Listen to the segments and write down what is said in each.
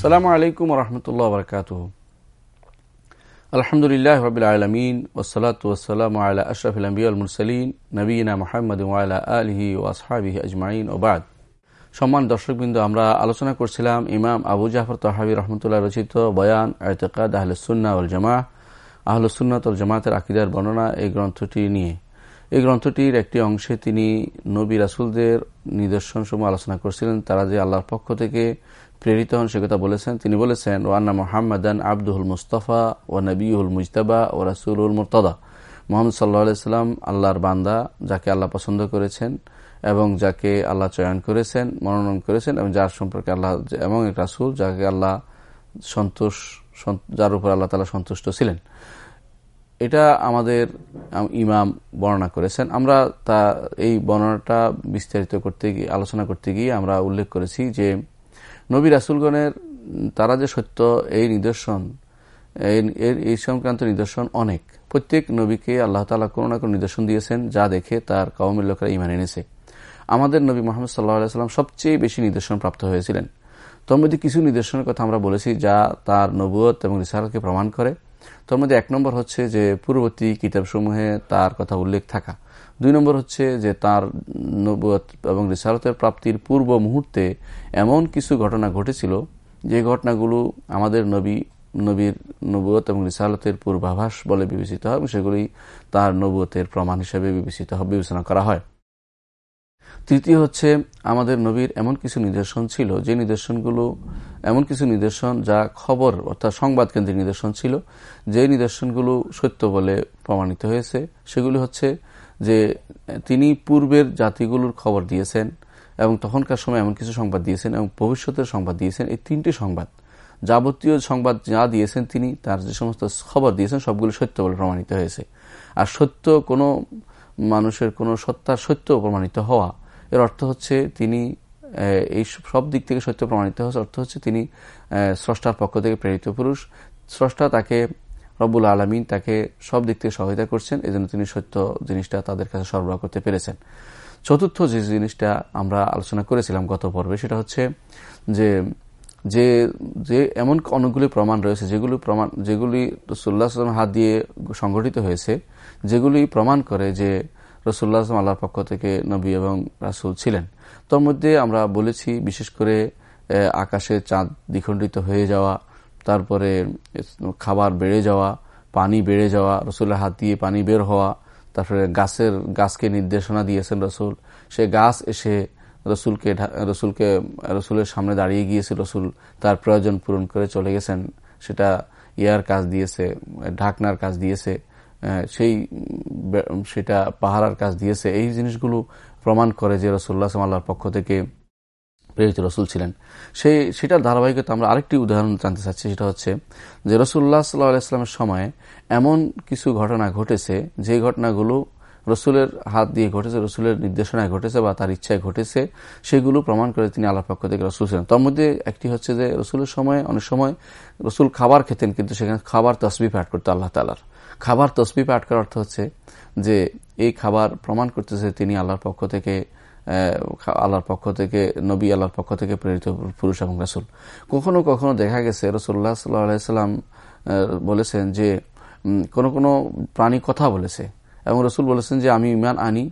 আসসালামু আলাইকুম রহমতুল্লাহ বরকাত আলহামদুলিল্লাহ রবিল আলমিন ওসলাত ওসালাম আল্লাহ আশরফুল আম্বিউল মুরসলিন নবীনা মোহাম্মদ ওয়ালা আলহি ও আসহাবিহি আজমাইন ওবাদ সম্মান দর্শকবৃন্দ, আমরা আলোচনা করছিলাম ইমাম আবু জাফর তহাবি রহমতুল্লাহ রচিত বয়ান আয়তকাদ আহলুসুন্না উল জামা আহলুসুন্নাত উল জামাতের আকিদার বর্ণনা এই গ্রন্থটি নিয়ে। এই গ্রন্থটির একটি অংশে তিনি নবী রাসুলদের নিদর্শন সমূহ আলোচনা করছিলেন, তারা যে আল্লাহর পক্ষ থেকে প্রেরিত হন, সে কথা বলেছেন। তিনি বলেছেন ওয়ান্না মোহাম্মদান আব্দুল মুস্তফা ও নবীউল মুজতাবা ও রাসুল মুরতদা। মোহাম্মদ সাল্লাহ সাল্লাম আল্লাহর বান্দা, যাকে আল্লাহ পছন্দ করেছেন এবং যাকে আল্লাহ চয়ন করেছেন, মনোনয়ন করেছেন এবং যার সম্পর্কে আল্লাহ এবং এক রাসুল যাকে আল্লাহ সন্তোষ যার উপর আল্লাহ তালা সন্তুষ্ট ছিলেন। এটা আমাদের ইমাম বর্ণনা করেছেন। আমরা তা, এই বর্ণনাটা বিস্তারিত করতে গিয়ে, আলোচনা করতে গিয়ে আমরা উল্লেখ করেছি যে নবী রাসুলগণের, তারা যে সত্য, এই নিদর্শন এর, এই সংক্রান্ত নিদর্শন অনেক। প্রত্যেক নবীকে আল্লাহ তালা কোনো না কোনো নিদর্শন দিয়েছেন, যা দেখে তার কওমের লোকেরা ইমান এনেছে। আমাদের নবী মোহাম্মদ সাল্লাহ সাল্লাম সবচেয়ে বেশি নিদর্শন প্রাপ্ত হয়েছিলেন। তোর মধ্যে কিছু নিদর্শনের কথা আমরা বলেছি, যা তার নবুয়ত এবং রিসারকে প্রমাণ করে। তোর মধ্যে এক নম্বর হচ্ছে যে, পূর্ববর্তী কিতাবসমূহে তার কথা উল্লেখ থাকা। দুই নম্বর হচ্ছে যে তার নবুয়ত এবং রিসারতের প্রাপ্তির পূর্ব মুহূর্তে এমন কিছু ঘটনা ঘটেছিল যে ঘটনাগুলো আমাদের নবী, নবীর নবুয়ত এবং রিসালতের পূর্বাভাস বলে বিবেচিত হয় সেগুলি তার নবুয়তের প্রমাণ হিসেবে বিবেচিত বিবেচনা করা হয়। তৃতীয় হচ্ছে, আমাদের নবীর এমন কিছু নিদর্শন ছিল যে নিদর্শনগুলো, এমন কিছু নিদর্শন যা খবর অর্থাৎ সংবাদ কেন্দ্রিক নিদর্শন ছিল, যে নিদর্শনগুলো সত্য বলে প্রমাণিত হয়েছে। সেগুলি হচ্ছে যে তিনি পূর্বের জাতিগুলোর খবর দিয়েছেন এবং তখনকার সময় এমন কিছু সংবাদ দিয়েছেন এবং ভবিষ্যতের সংবাদ দিয়েছেন। এই তিনটি সংবাদ যাবতীয় সংবাদ যা দিয়েছেন তিনি, তার যে সমস্ত খবর দিয়েছেন, সবগুলো সত্য বলে প্রমাণিত হয়েছে। আর সত্য কোনো মানুষের কোনো সত্তার সত্য প্রমাণিত হওয়া, এর অর্থ হচ্ছে তিনি এই সব দিক থেকে সত্য প্রমাণিত হওয়ার অর্থ হচ্ছে তিনি স্রষ্টার পক্ষ থেকে প্রেরিত পুরুষ। স্রষ্টা তাকে রব্বুল আলমিন তাকে সব দিক থেকে সহায়তা করছেন। এই তিনি সত্য জিনিসটা তাদের কাছে সরবরাহ করতে পেরেছেন। চতুর্থ যে জিনিসটা আমরা আলোচনা করেছিলাম গত পর্বে, সেটা হচ্ছে যে যে যে এমন অনেকগুলি প্রমাণ রয়েছে, যেগুলি প্রমাণ, যেগুলি রসুল্লাহ হাত দিয়ে সংগঠিত হয়েছে, যেগুলি প্রমাণ করে যে রসুল্লাহ আসলাম আল্লাহর পক্ষ থেকে নবী এবং রাসুল ছিলেন। তোর মধ্যে আমরা বলেছি, বিশেষ করে আকাশে চাঁদ দ্বিখণ্ডিত হয়ে যাওয়া তারপরে খাবার বেড়ে যাওয়া, পানি বেড়ে যাওয়া, রসুলের হাত দিয়ে পানি বের হওয়া, তারপরে গাছের, গাছকে নির্দেশনা দিয়েছেন রসুল। সে গাছ এসে রসুলকে রসুলকে, রসুলের সামনে দাঁড়িয়ে গিয়েছে রসুল তার প্রয়োজন পূরণ করে চলে গেছেন। সেটা ইয়ার কাজ দিয়েছে, ঢাকনার কাজ দিয়েছে সেই সেটা পাহারার কাজ দিয়েছে। এই জিনিসগুলো প্রমাণ করে যে রসুল্লাহ আল্লাহর পক্ষ থেকে প্রেরিত রসুল ছিলেন। সেই, সেটার ধারাবাহিকতা আমরা আরেকটি উদাহরণ জানতে চাচ্ছি, সেটা হচ্ছে যে রসুল্লাহ সাল্লাহ ইসলামের সময় এমন কিছু ঘটনা ঘটেছে, যে ঘটনাগুলো রসুলের হাত দিয়ে ঘটেছে, রসুলের নির্দেশনায় ঘটেছে বা তার ইচ্ছায় ঘটেছে, সেগুলো প্রমাণ করে তিনি আল্লাহ পক্ষ থেকে রসুল ছিলেন। তার মধ্যে একটি হচ্ছে যে রসুলের সময় অনেক সময় রসুল খাবার খেতেন, কিন্তু সেখানে খাবার তসবি পাঠ করতো আল্লাহ তালার খাবার তসবি পাঠ করার অর্থ হচ্ছে যে এই খাবার প্রমাণ করতেছে তিনি আল্লাহর পক্ষ থেকে আল্লাহর পক্ষ থেকে, নবী আল্লাহর পক্ষ থেকে প্রেরিত পুরুষ এবং রাসুল। কখনো কখনো দেখা গেছে রসুল্লাহ সাল্লাম বলেছেন যে কোন কোনো প্রাণী কথা বলেছে। এবং রসুল বলেছেন যে, আমি ইমান আনি,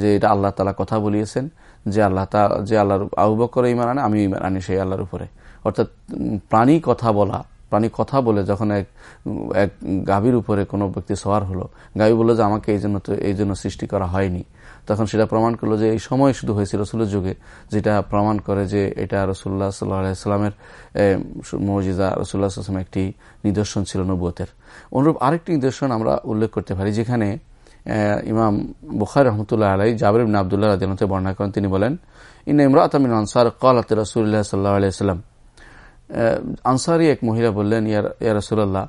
যে এটা আল্লাহ তালা কথা বলিয়েছেন, যে আল্লাহ তা, যে আল্লাহর আবু করে ইমান আনে আমি ইমান আনি সেই আল্লাহর উপরে। অর্থাৎ প্রাণী কথা বলা, প্রাণী কথা বলে যখন এক এক গাভীর উপরে কোনো ব্যক্তি সওয়ার হলো, গাভী বলল যে, আমাকে এই জন্য তো, এই জন্য সৃষ্টি করা হয়নি। তখন সেটা প্রমাণ করল যে এই সময় শুধু হয়েছে রসুলের যুগে, যেটা প্রমাণ করে যে এটা রসুল্লাহ সাল্লাহামের মজিদা রসুল্লাহ একটি নিদর্শন ছিল নবুয়তের। অনুরূপ আরেকটি নিদর্শন আমরা উল্লেখ করতে পারি, যেখানে ইমাম বুখার রহমতুল্লাহ আলাই জাবির ইবিন আবদুল্লাহ রাদিনতে বর্ণনা করেন। তিনি বলেন ইন ইমরাত আমিন আনসার কালাত রসুল্লাহ সাল্লাহ আলাইসাল্লাম আনসারি এক মহিলা বললেন, ইয়া রসুল্লাহ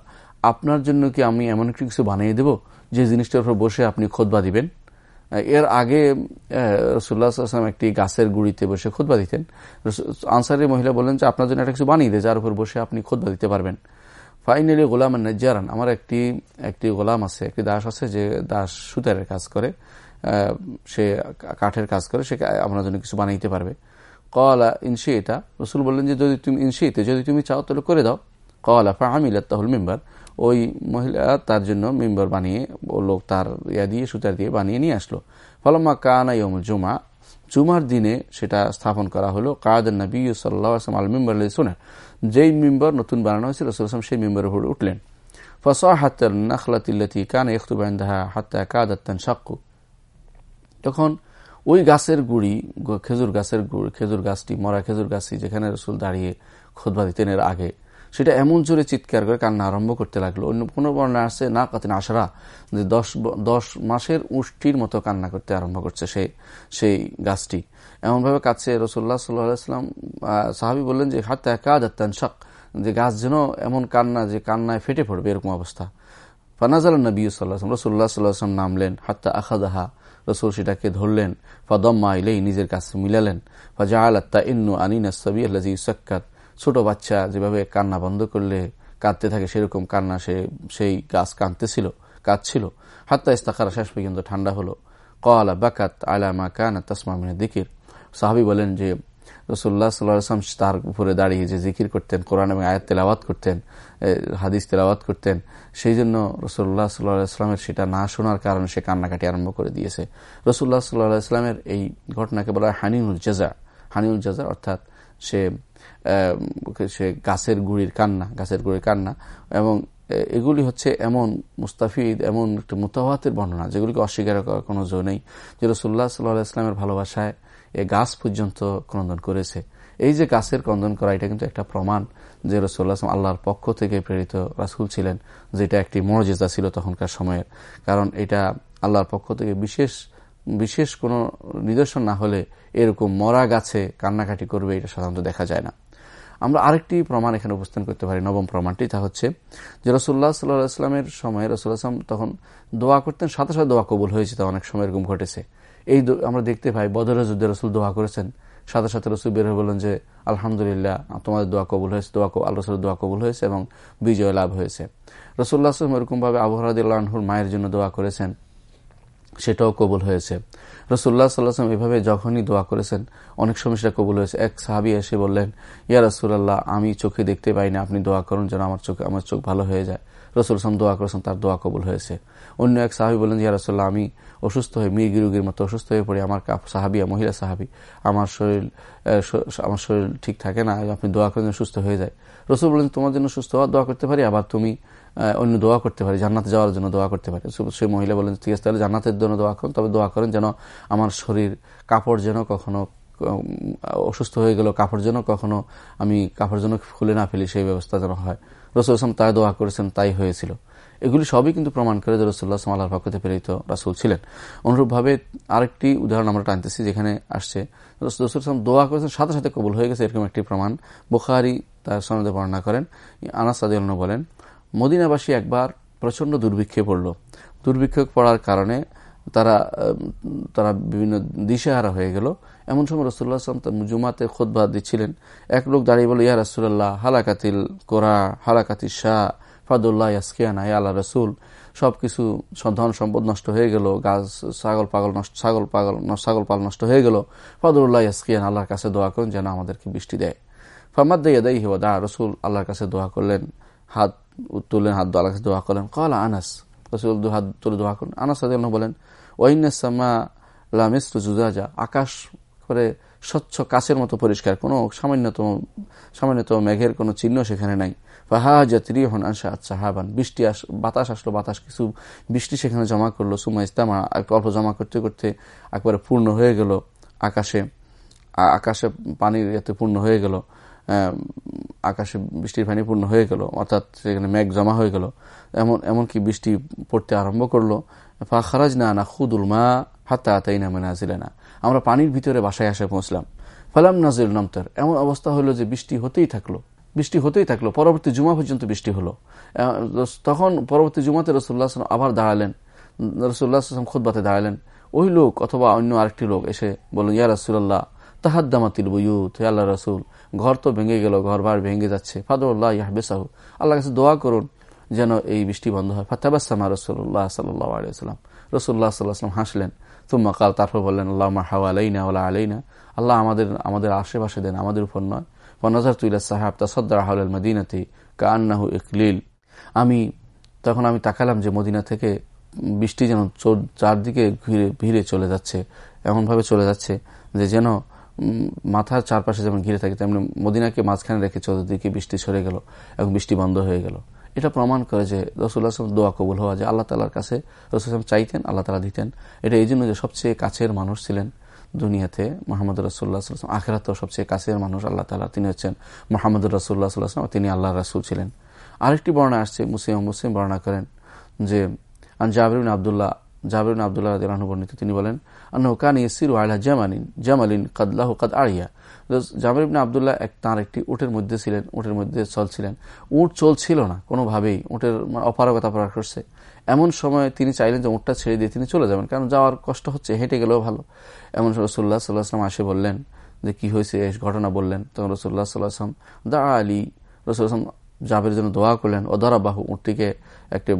আপনার জন্য কি আমি এমন একটি কিছু বানিয়ে দেব, যে জিনিসটার উপর বসে আপনি খোদবা দিবেন? এর আগে রসুল্লাহ আসলাম একটি গাছের গুড়িতে বসে খোদবা দিতেন। আনসারের মহিলা বললেন যে, আপনার জন্য একটা কিছু বানিয়ে দেয় যার উপর বসে আপনি খোদবা দিতে পারবেন। ফাইনালি গোলাম নাজ্জারান, আমার একটি একটি গোলাম আছে, একটি দাস আছে যে দাস সুতারের কাজ করে সে কাঠের কাজ করে, সে আপনার জন্য কিছু বানাইতে পারবে। কলা এটা রসুল বললেন যে, যদি তুমি ইনসিতে যদি তুমি চাও তাহলে করে দাও। কলা ফা আমিল তাহুল মেম্বার ওই মহিলা তার জন্য মেম্বার বানিয়ে, ও লোক তার ইয়া দিয়ে সুতা দিয়ে বানিয়ে নিয়ে আসলো। ফলম্মা কানা ইয়ম জুমা, জুমার দিনে সেটা স্থাপন করা হলো কাদ নবী সাল্লাম আল মেম্বার সোনার যেই মেম্বার নতুন বানানো হয়েছিল রসুলাম সেই মেম্বার হয়ে উঠলেন। তখন ওই গাছের গুড়ি খেজুর গাছের গুড়, খেজুর গাছটি, মরা খেজুর গাছটি যেখানে রসুল দাঁড়িয়ে খোদবা দিতেন এর আগে সেটা এমন জোরে চিৎকার করে কান্না আরম্ভ করতে লাগল। অন্য কোনো বর্ণা আসছে না কাতিন আশরা। যে দশ দশ মাসের উষ্টির মতো কান্না করতে আরম্ভ করছে সেই সেই গাছটি। এমনভাবে কাছে রসুল্লাহ সাল্লাহাম সাহাবি বললেন যে হাত একা যাত্তান শখ যে গাছ যেন এমন কান্না, যে কান্নায় ফেটে পড়বে এরকম অবস্থা। ফানাজাল নবী সাল্লাহ রসুল্লাহ সাল্লাহাম নামলেন, হাত্তা আখাদাহা রসুল সেটাকে ধরলেন, ফদম্মা ইলেই নিজের কাছে মিলালেন। ফাজা আল্লাহ ইন্নু আনিনা সবি আল্লাহ ইউসাক্কাত ছোট বাচ্চা যেভাবে কান্না বন্ধ করলে কাঁদতে থাকে, সেরকম কান্না সে, সেই গাছ কাঁদতেছিল, কাঁদছিল। হাত্তা ইস্তাকারা শেষ পর্যন্ত ঠান্ডা হলো। কলা বাকাত আলামা কানা তাসমা মিনে দিকির সাহাবি বলেন যে রসুল্লাহ সাল্লাম তার উপরে দাঁড়িয়ে যে জিকির করতেন, কোরআন এবং আয়াত তেলাওয়াত করতেন হাদিস তেলাওয়াত করতেন, সেই জন্য রসুল্লাহ সাল্লাহামের সেটা না শোনার কারণে সে কান্নাকাটি আরম্ভ করে দিয়েছে। রসুল্লাহ সাল্লাহ ইসলামের এই ঘটনাকে বলা হয় হানিউল জাজা হানিউল জাজা অর্থাৎ সে সে গাছের গুড়ির কান্না, গাছের গুড়ির কান্না, এবং এগুলি হচ্ছে এমন মুস্তাফিদ, এমন একটা মোতাবাতের বর্ণনা, যেগুলিকে অস্বীকার করার কোনো জো নেই, যে রসুল্লাহ সাল্লাহ ইসলামের ভালোবাসায় এ গাছ পর্যন্ত ক্রন্দন করেছে। এই যে গাছের ক্রন্দন করা, এটা কিন্তু একটা প্রমাণ যে রসুল্লাহ আল্লাহর পক্ষ থেকে প্রেরিত রাসুল ছিলেন, যেটা একটি মর্যাদা ছিল তখনকার সময়ের। কারণ এটা আল্লাহর পক্ষ থেকে বিশেষ বিশেষ কোনো নিদর্শন না হলে এরকম মরা গাছে কান্নাকাটি করবে, এটা সাধারণত দেখা যায় না। আমরা আরেকটি প্রমাণ এখানে উপস্থান করতে পারি, নবম প্রমাণটি, তা হচ্ছে যে রসুল্লাহ সাল্লাহ ইসলামের সময় রসুল্লাহ আসলাম তখন দোয়া করতেন, সাথে সাথে দোয়া কবুল হয়েছে, তা অনেক সময় এরকম ঘটেছে। এই আমরা দেখতে পাই বদর যুদ্ধে রসুল দোয়া করেছেন, সাথে সাথে রসুল বের হয়ে বললেন যে, আলহামদুলিল্লাহ, তোমাদের দোয়া কবুল হয়েছে, দোয়া আল্লাহ রসুলের দোয়া কবুল হয়েছে এবং বিজয় লাভ হয়েছে। রসুল্লাহ আসলাম এরকমভাবে আবহাওয়াদুল্লাহর মায়ের জন্য দোয়া করেছেন, সেটাও কবুল হয়েছে। রসুল্লাহ সাল্লাহাম এভাবে যখনই দোয়া করেছেন, অনেক সময় সেটা কবুল হয়েছে। এক সাহাবি এসে বললেন, ইয়া রসুল্লাহ আমি চোখে দেখতে পাই না, আপনি দোয়া করুন যেন আমার চোখে, আমার চোখ ভালো হয়ে যায়। রসুল আসলাম দোয়া করেছেন, তার দোয়া কবুল হয়েছে। অন্য এক সাহাবি বললেন, ইয়া রসুল্লাহ আমি অসুস্থ হয়ে মির্গি রুগীর মতো অসুস্থ হয়ে পড়ি, আমার সাহাবিয়া মহিলা সাহাবি, আমার শরীর আমার শরীর ঠিক থাকে না, আপনি দোয়া করেন সুস্থ হয়ে যায়। রসুল বলেন তোমার জন্য সুস্থ হওয়ার দোয়া করতে পারি, আবার তুমি অন্য দোয়া করতে পারি, জান্নাতে যাওয়ার জন্য দোয়া করতে পারি। সেই মহিলা বলেন ঠিক আছে, তাহলে জান্নাতের জন্য দোয়া করেন তবে দোয়া করেন যেন আমার শরীর, কাপড় যেন কখনো অসুস্থ হয়ে গেল, কাপড় যেন কখনো আমি, কাপড় যেন খুলে না ফেলি, সেই ব্যবস্থা যেন হয়। রসুল আসলাম তাই দোয়া করেছেন, তাই হয়েছিল। এগুলি সবই কিন্তু প্রমাণ করে যে রসুল্লাহ আসলাম আল্লাহর পক্ষতে প্রেরিত রাসুল ছিলেন। অনুরূপভাবে আরেকটি উদাহরণ আমরা টানতেছি যেখানে আসছে, রসুল আসলাম দোয়া করেছেন, সাথে সাথে কবুল হয়ে গেছে, এরকম একটি প্রমাণ। বুখারি তার সনদে বর্ণনা করেন। আনাস সাদিয়াল বলেন মদিনাবাসী একবার প্রচণ্ড দুর্ভিক্ষে পড়ল। দুর্ভিক্ষ পড়ার কারণে তারা তারা বিভিন্ন দিশেহারা হয়ে গেল। এমন সময় রসুল্লাহ আসলাম জুমাতে খোদবা দিচ্ছিলেন। এক লোক দাঁড়িয়ে বলল, ইয়া রসুল্লাহ হালাকাতিল কোরা হালাকাতি শাহ, ফাদুল্লাহ ইয়াসকিয়ানা, ইয়া আল্লাহ রসুল। সবকিছু ধন সম্পদ নষ্ট হয়ে গেল, গাছ, ছাগল, পাগল নষ্ট, ছাগল, পাগল, ছাগল পাল নষ্ট হয়ে গেল। ফাদুল্লাহ ইয়াসকিয়ান, আল্লাহর কাছে দোয়া করুন, যেন আমাদেরকে বৃষ্টি দেয়। ফামাদ দেয় হিবা দা রসুল আল্লাহর কাছে দোয়া করলেন, হাত তুললেন, হাত আল্লাহ কাছে দোয়া করলেন। কলা আনাস, রসুল দু হাত তুলে দোয়া করলেন। আনাস বলেন ওয়াইনাসমা লামিস জুজাজা আকাশ করে স্বচ্ছ কাছের মতো পরিষ্কার, কোনো সামান্যতম সামান্যতম মেঘের কোনো চিহ্ন সেখানে নাই। ফাহাজাতি হন আনসা সাহাবান, বৃষ্টি আস, বাতাস আসলো, বাতাস, কিছু বৃষ্টি সেখানে জমা করল। সুমা ইস্তামা অল্প জমা করতে করতে একবারে পূর্ণ হয়ে গেল আকাশে। আকাশে পানির এতে পূর্ণ হয়ে গেল। আকাশে বৃষ্টির পানি পূর্ণ হয়ে গেল, অর্থাৎ সেখানে মেঘ জমা হয়ে গেল। এমন, এমনকি বৃষ্টি পড়তে আরম্ভ করল, ফা খারাজ না না খুদুল মা হাতা আতাই না মেনাজিলে না আমরা পানির ভিতরে বাসায় আসে পৌঁছলাম। ফালাম নাজিল নামতার। এমন অবস্থা হলো যে বৃষ্টি হতেই থাকল। বৃষ্টি হতেই থাকল। পরবর্তী জুমা পর্যন্ত বৃষ্টি হলো। তখন পরবর্তী জুমাতে রসুল্লাহ আসলাম আবার দাঁড়ালেন। রসুল্লাহ আসলাম খুদ্বাতে দাঁড়ালেন। ওই লোক অথবা অন্য আরেকটি লোক এসে বললেন, ইয়া রসুল্লাহ তাহাদ্দামাতিল বুয়ুত আল্লাহ রসুল, ঘর তো ভেঙে গেল, ঘর বার ভেঙে যাচ্ছে। ফাদুল্লাহ ইয়াহবেসাহু। আল্লাহ কাছে দোয়া করুন যেন এই বৃষ্টি বন্ধ হয়। ফাতাবাসামা রসুল্লাহ সাল্লাহ আলিয়াল্লাম রসুল্লাহ সাল্লাহাম হাসলেন। তুম্মা কাল, তারপর বললেন আল্লাহ হাওয়া আলাইনা ওলা আলাইনা। আল্লাহ আমাদের আমাদের আশেপাশে দেন, আমাদের উপর নয়। ফনাজার তুইলা সাহাব, তাসদ্দার আহল মদিনাতে কান্নাহু ইকলিল। আমি তখন আমি তাকালাম যে মদিনা থেকে বৃষ্টি যেন চারদিকে ঘিরে, ভিড়ে চলে যাচ্ছে, এমনভাবে চলে যাচ্ছে যে যেন মাথার চারপাশে যেমন ঘিরে থাকে, তেমনি মদিনাকে মাঝখানে রেখে চতুর্দিকে বৃষ্টি সরে গেল এবং বৃষ্টি বন্ধ হয়ে গেল। এটা প্রমাণ করে যে রসুল্লাহ আসলাম দোয়া কবুল হওয়া, যে আল্লাহ তালার কাছে রসুল আসলাম চাইতেন, আল্লাহ তালা দিতেন। এটা এই জন্য যে সবচেয়ে কাছের মানুষ ছিলেন দুনিয়াতে মোহাম্মদ রসুল্লাহ আখেরাত সবচেয়ে কাছের মানুষ আল্লাহ তালা তিনি হচ্ছেন মোহাম্মদ রসুল্লাহ সাল্লাহাম তিনি আল্লাহ রাসুল ছিলেন। আরেকটি বর্ণনা আসছে, মুসলিম মুসলিম বর্ণনা করেন, যে জাবরিন আবদুল্লাহ জাবরিন আবদুল্লাহ বর্ণিত, তিনি বলেন কান ইসির আলা জামালিন জামালিন কাদলাহ কাদ আড়িয়া জামির ইবনে আবদুল্লাহ এক তাঁর একটি উটের মধ্যে ছিলেন, উটের মধ্যে চলছিলেন উট চলছিল না কোনোভাবেই, উটের মানে অপারগতা প্রকাশ করছে। এমন সময় তিনি চাইলেন যে উটটা ছেড়ে দিয়ে তিনি চলে যাবেন, কারণ যাওয়ার কষ্ট হচ্ছে, হেঁটে গেলেও ভালো। এমন রসুল্লাহ সাল্লাহ আসলাম আসে বললেন যে, কি হয়েছে ঘটনা? বললেন। তখন রসুল্লাহ সাল্লাহ আসলাম দা আলী রসুল আসলাম জাবের জন্য দোয়া করলেন। ও বাহু উটটিকে একটি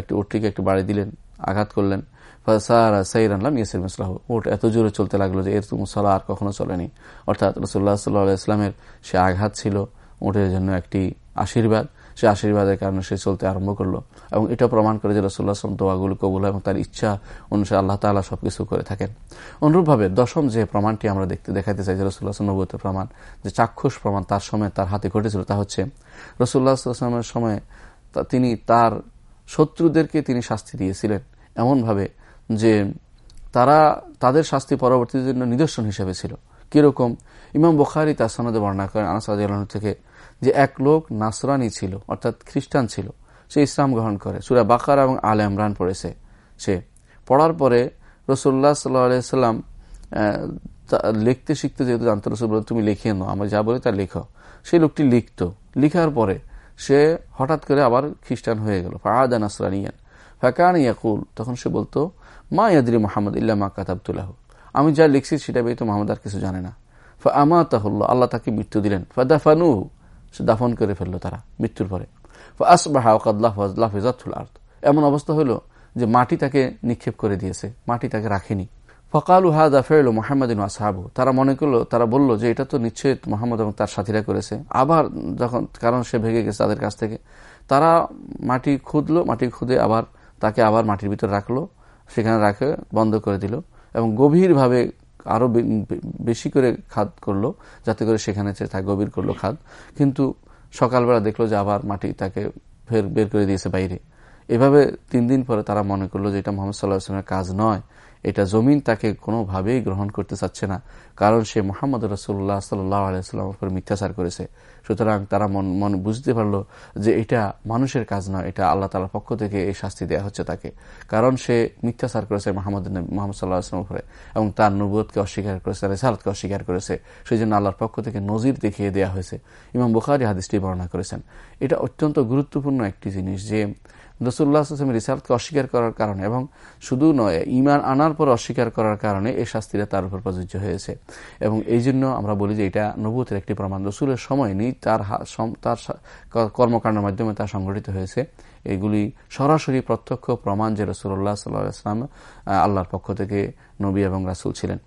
একটি উটটিকে একটি বাড়ি দিলেন, আঘাত করলেন। ফাসারা সাইরানলাম ইয়াসির মিসলাহ। উট এত জোরে চলতে লাগল যে এর মুসালা আর কখনো চলেনি। অর্থাৎ রসুল্লাহ সাল্লাহ ইসলামের সে আঘাত ছিল উটের জন্য একটি আশীর্বাদ। সে আশীর্বাদের কারণে সে চলতে আরম্ভ করল। এবং এটা প্রমাণ করে যে রসুল্লাহ আসলাম দোয়াগুলো কবুল এবং তার ইচ্ছা অনুসারে আল্লাহ তালা সবকিছু করে থাকেন। অনুরূপভাবে দশম যে প্রমাণটি আমরা দেখতে দেখাতে চাই যে রসুল্লাহ নবতের প্রমাণ, যে চাক্ষুষ প্রমাণ তার সময় তার হাতে ঘটেছিল তা হচ্ছে রসুল্লাহ আসলামের সময় তিনি তার শত্রুদেরকে তিনি শাস্তি দিয়েছিলেন। এমনভাবে যে তারা তাদের শাস্তি পরবর্তীদের জন্য নিদর্শন হিসেবে ছিল। কীরকম? ইমাম বখারি তার সনদে বর্ণনা করেন আনাসাদ থেকে যে এক লোক নাসরানি ছিল, অর্থাৎ খ্রিস্টান ছিল, সে ইসলাম গ্রহণ করে। সুরা বাকার এবং আল ইমরান পড়েছে সে। পড়ার পরে রসুল্লাহ সাল্লাম লিখতে শিখতে যেহেতু জানতো রসুল তুমি লিখিয়ে নো আমরা যা বলি তা লেখো। সেই লোকটি লিখত। লিখার পরে সে হঠাৎ করে আবার খ্রিস্টান হয়ে গেল। ফাহাদা নাসরানিয়ান। ফাঁকান ইয়াকুল, তখন সে বলতো মা ইয়াদি মোহাম্মদ ইল্লা মা কাতাবতুল্লাহ আমি যা লিখছি সেটা তো মোহাম্মদ আর কিছু জানে না। ফা আমা তাহল্ল আল্লাহ তাকে মৃত্যু দিলেন। ফাদাফানু সে দাফন করে ফেলল তারা মৃত্যুর পরে। এমন অবস্থা হলো যে মাটি তাকে নিক্ষেপ করে দিয়েছে, মাটি তাকে রাখেনি। ফকালু হাদা ফেরল মোহাম্মদ আসাহাবু তারা মনে করল, তারা বলল যে এটা তো নিশ্চয়ই মোহাম্মদ এবং তার সাথীরা করেছে। আবার যখন, কারণ সে ভেঙে গেছে তাদের কাছ থেকে, তারা মাটি খুঁদলো, মাটি খুঁদে আবার, তাকে আবার মাটির ভিতর রাখল। সেখানে রাখে, বন্ধ করে দিল এবং গভীরভাবে আরও বেশি করে খাদ করল, যাতে করে সেখানে গভীর করল খাদ। কিন্তু সকালবেলা দেখল যে আবার মাটি তাকে ফের বের করে দিয়েছে বাইরে। এভাবে তিন দিন পরে তারা মনে করল যে এটা মোহাম্মদ সাল্লাহ আসলামের কাজ নয়। এটা জমিন তাকে কোনোভাবেই গ্রহণ করতে চাচ্ছে না, কারণ সে মোহাম্মদ রসুল্লাহ সাল্লাহ আলাইস্লামের উপর মিথ্যাচার করেছে। সুতরাং তারা মন মন বুঝতে পারল যে এটা মানুষের কাজ নয়, এটা আল্লাহ তালার পক্ষ থেকে এই শাস্তি দেওয়া হচ্ছে তাকে। কারণ সে মিথ্যাচার করেছে মোহাম্মদ মোহাম্মদ সাল্লাহ আসলামের উপরে, এবং তার নবুয়কে অস্বীকার করেছে, তার রেসালতকে অস্বীকার করেছে। সেই জন্য আল্লাহর পক্ষ থেকে নজির দেখিয়ে দেওয়া হয়েছে। ইমাম বুখারি হাদিসটি বর্ণনা করেছেন। এটা অত্যন্ত গুরুত্বপূর্ণ একটি জিনিস যে রসুল্লাহ আসলামের রিসার্টকে অস্বীকার করার কারণে এবং শুধু নয় ইমান আনার পর অস্বীকার করার কারণে এই শাস্তিটা তার উপর প্রযোজ্য হয়েছে। এবং এই জন্য আমরা বলি যে এটা নবুতের একটি প্রমাণ। রসুলের সময় নেই, তার তার কর্মকাণ্ডের মাধ্যমে তা সংঘটিত হয়েছে। এগুলি সরাসরি প্রত্যক্ষ প্রমাণ যে রসুল্লাহ সাল্লাহ ইসলাম আল্লাহর পক্ষ থেকে নবী এবং রাসুল ছিলেন।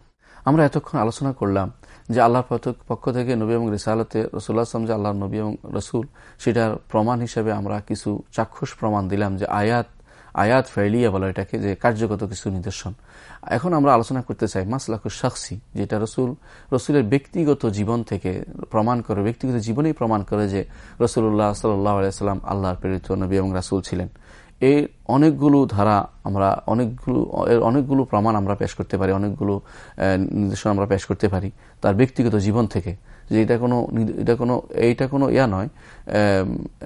আমরা এতক্ষণ আলোচনা করলাম যে আল্লাহর পক্ষ থেকে নবী এবং রিসালতে রসুল্লাহ আসলাম যে আল্লাহর নবী এবং রসুল, সেটার প্রমাণ হিসেবে আমরা কিছু চাক্ষুষ প্রমাণ দিলাম যে আয়াত আয়াত ফেলিয়া বলা এটাকে যে কার্যগত কিছু নিদর্শন। এখন আমরা আলোচনা করতে চাই মাসলাকু শাকসি যেটা রসুল রসুলের ব্যক্তিগত জীবন থেকে প্রমাণ করে ব্যক্তিগত জীবনেই প্রমাণ করে যে রসুল্লাহ সাল্লাহ আলাইসাল্লাম আল্লাহর প্রেরিত নবী এবং রাসুল ছিলেন। এই অনেকগুলো ধারা আমরা অনেকগুলো, এর অনেকগুলো প্রমাণ আমরা পেশ করতে পারি, অনেকগুলো নির্দেশনা আমরা পেশ করতে পারি তার ব্যক্তিগত জীবন থেকে। যে এটা কোনো এটা কোনো, এইটা কোনো ইয়া নয়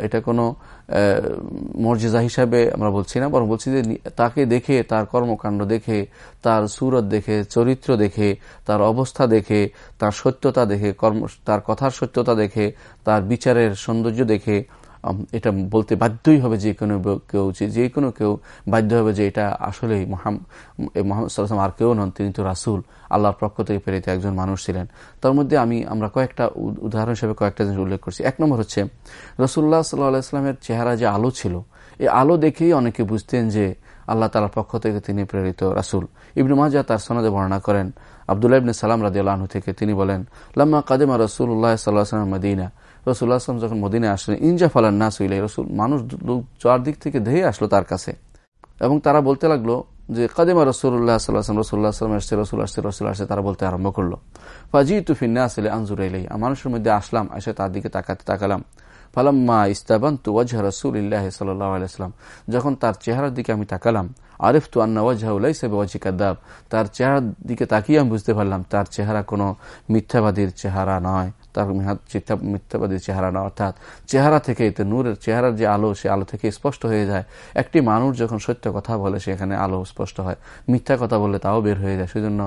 এটা কোনো মর্যাদা হিসাবে আমরা বলছি না, বরং বলছি যে তাকে দেখে, তার কর্মকাণ্ড দেখে, তার সুরত দেখে, চরিত্র দেখে, তার অবস্থা দেখে, তার সত্যতা দেখে, কর্ম, তার কথার সত্যতা দেখে, তার বিচারের সৌন্দর্য দেখে এটা বলতে বাধ্যই হবে যে কোনো কেউ, যে কোনো কেউ বাধ্য হবে যে এটা আসলেই মোহাম্মদ সাল্লাম আর কেউ নন, তিনি তো রাসুল, আল্লাহর পক্ষ থেকে প্রেরিত একজন মানুষ ছিলেন। তার মধ্যে আমি, আমরা কয়েকটা উদাহরণ হিসেবে কয়েকটা জিনিস উল্লেখ করছি। এক নম্বর হচ্ছে রসুল্লাহ সাল্লাহ ইসলামের চেহারা যে আলো ছিল এই আলো দেখেই অনেকে বুঝতেন যে আল্লাহ তালার পক্ষ থেকে তিনি প্রেরিত রাসুল। ইবনু মাজা তার সনদে বর্ণনা করেন, আবদুল্লাহ ইবনে সালাম রাজি আল্লাহ থেকে তিনি বলেন, লাম্মা কাদেমা রসুল্লাহ সাল্লাহ সাল্লাম মদিনা। রসুল্লাহ আসলাম যখন মদিনে আসলেন ইনজা ফালান না সুইলাই রসুল, মানুষ চারদিক থেকে ধেয়ে আসলো তার কাছে। এবং তারা বলতে লাগল যে, কাদিমা রসুল্লাহ সাল্লাম রসুল্লাহ আসলাম আসছে রসুল আসছে রসুল আসছে তারা বলতে আরম্ভ করল। ফাজি তুফিন্না আসলে আনজুর এলাই মানুষের মধ্যে আসলাম, এসে তার দিকে তাকাতে তাকালাম। ফালাম্মা ইস্তাবান্তু ওয়াজহা রসুল ইল্লাহ সাল্লাহ আলাইসলাম যখন তার চেহারার দিকে আমি তাকালাম আরিফ তু আন্না ওয়াজহা উলাইসাবে ওয়াজি কাদ্দাব তার চেহারার দিকে তাকিয়ে আমি বুঝতে পারলাম, তার চেহারা কোনো মিথ্যাবাদীর চেহারা নয়। তার মিথ্যাবাদী চেহারা না, অর্থাৎ চেহারা থেকে এতে নূরের চেহারার যে আলো, সে আলো থেকে স্পষ্ট হয়ে যায়। একটি মানুষ যখন সত্য কথা বলে, সেখানে আলো স্পষ্ট হয়। মিথ্যা কথা বললে তাও বের হয়ে যায়। সেজন্য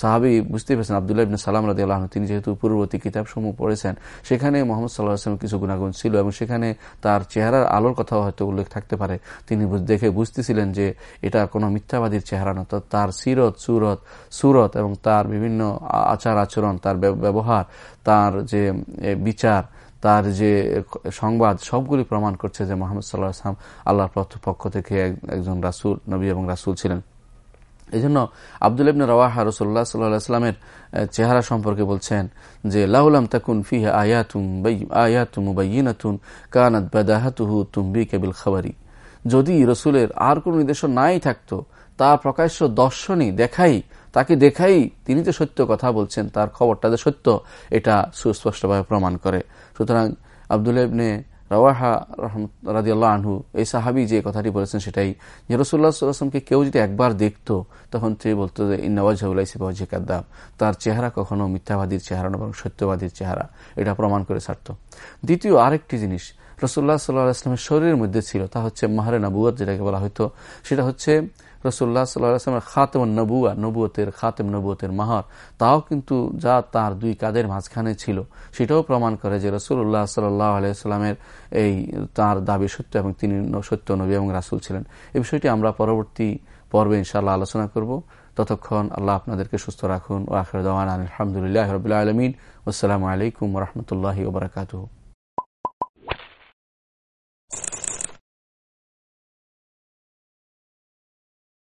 সাহাবি বুঝতে পেরেছেন, আবদুল্লাহ ইবিন সালাম রাজি আল্লাহ তিনি যেহেতু পূর্ববর্তী কিতাব সমূহ পড়েছেন, সেখানে মোহাম্মদ সাল্লাহ আসলাম কিছু গুণাগুণ ছিল এবং সেখানে তার চেহারার আলোর কথাও হয়তো উল্লেখ থাকতে পারে। তিনি দেখে বুঝতেছিলেন যে এটা কোনো মিথ্যাবাদীর চেহারা না। তার সিরত, সুরত সুরত এবং তার বিভিন্ন আচার আচরণ তার ব্যবহার, তার যে বিচার, তার যে সংবাদ, সবগুলি প্রমাণ করছে যে মোহাম্মদ সাল্লাহ আসলাম আল্লাহর পক্ষ থেকে একজন রাসুল, নবী এবং রাসুল ছিলেন। এই জন্য আবদুল ইবনে রওয়াহা রসুল্লাহ সাল্লাহামের চেহারা সম্পর্কে বলছেন যে লাউলাম তাকুন ফিহা আয়াতুম আয়াতুম বাইনাতুন কানাত বাদাহাতুহু তুম্বি কেবিল খাবারি। যদি রসুলের আর কোন নির্দেশন নাই থাকতো, তা প্রকাশ্য দর্শনই দেখাই তাকে দেখাই তিনি যে সত্য কথা বলছেন, তার খবরটা যে সত্য, এটা সুস্পষ্টভাবে প্রমাণ করে। সুতরাং আবদুল ইবনে রওয়াহা রাজি আল্লাহ আনহু, এই সাহাবি যে কথাটি বলেছেন সেটাই। যে রসুল্লাহ সাল্লামকে কেউ যদি একবার দেখত, তখন তিনি বলতো যে ইন্নওয়াজাউলাইসিবাজি কাদ্দাম তার চেহারা কখনো মিথ্যাবাদীর চেহারা এবং সত্যবাদীর চেহারা। এটা প্রমাণ করে ছাড়ত। দ্বিতীয় আরেকটি জিনিস রসুল্লাহ সাল্লাহ আসলামের শরীরের মধ্যে ছিল, তা হচ্ছে মাহারে নবুয়াত যেটাকে বলা হয়তো সেটা হচ্ছে রসুল্লাহ সাল্লাহামের খাতেম নবুয়া, নবুয়তের খাতেম নবুয়তের মাহার। তাও কিন্তু যা তার দুই কাদের মাঝখানে ছিল, সেটাও প্রমাণ করে যে রসুল্লাহ সাল্লাহ আলাইস্লামের এই তার দাবি সত্য এবং তিনি সত্য নবী এবং রাসুল ছিলেন। এই বিষয়টি আমরা পরবর্তী পর্বে ইনশাল্লাহ আলোচনা করব। ততক্ষণ আল্লাহ আপনাদেরকে সুস্থ রাখুন। ও আখর দেওয়ান আলহামদুলিল্লাহ রবিল্লা আলমিন। আসসালামু আলাইকুম রহমতুল্লাহ ওবরাকাতু